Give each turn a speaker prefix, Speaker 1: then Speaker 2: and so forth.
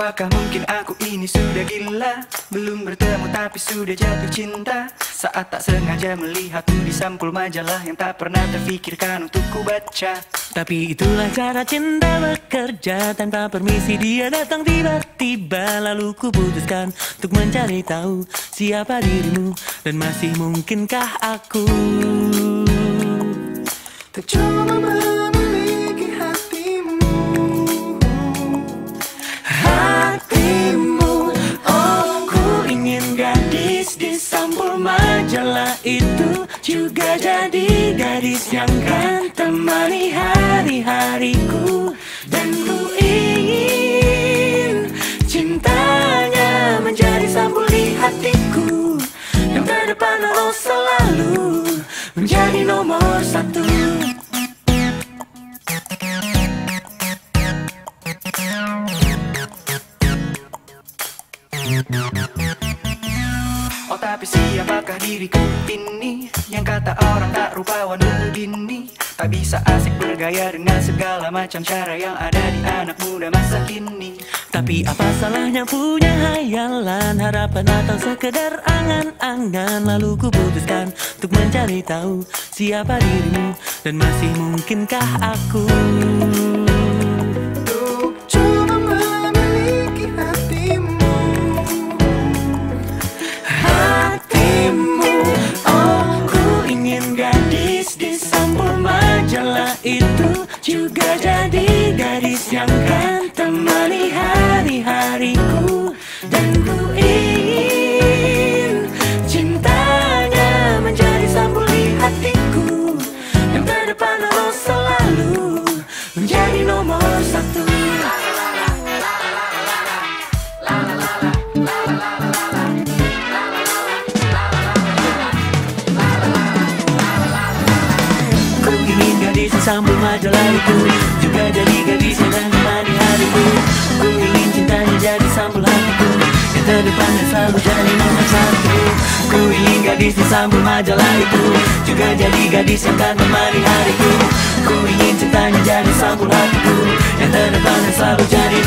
Speaker 1: Apakah mungkin aku ini sudah gila? Belum bertemu tapi sudah jatuh cinta. Saat tak sengaja melihat di sampul majalah Yang tak pernah terfikirkan untuk ku baca.
Speaker 2: Tapi itulah cara cinta bekerja. Tanpa permisi dia datang tiba-tiba. Lalu ku putuskan untuk mencari tahu Siapa dirimu. Dan masih mungkinkah aku?
Speaker 1: Tak
Speaker 2: jadi gadis yang kan temani hari-hariku Dan ku ingin cintanya menjadi sampul di hatiku. Yang terdepan oh selalu menjadi nomor satu
Speaker 1: tapi siapakah diriku ini? Yang kata orang tak rupawan begini Tak bisa asik bergaya dengan segala macam cara Yang ada di anak muda masa kini.
Speaker 2: Tapi apa salahnya punya hayalan Harapan atau sekedar angan-angan? Lalu ku putuskan untuk mencari tahu Siapa dirimu dan masih mungkinkah aku ingin gadis di sampul majalah itu Juga jadi gadis yang kan temani hari-hariku Dan ku ingin cintanya menjadi sampul di hatiku. Yang terdepan selalu menjadi nomor satu yang sambung majalah itu Juga jadi gadis yang menemani hariku. Ku ingin cintanya jadi sambul hatiku. Yang terdepan dan selalu jadi nomor satu. Ku ingin gadis di sambung majalah itu Juga jadi gadis yang akan menemani hariku. Ku ingin cintanya jadi sambul hatiku. Yang terdepan dan selalu jadi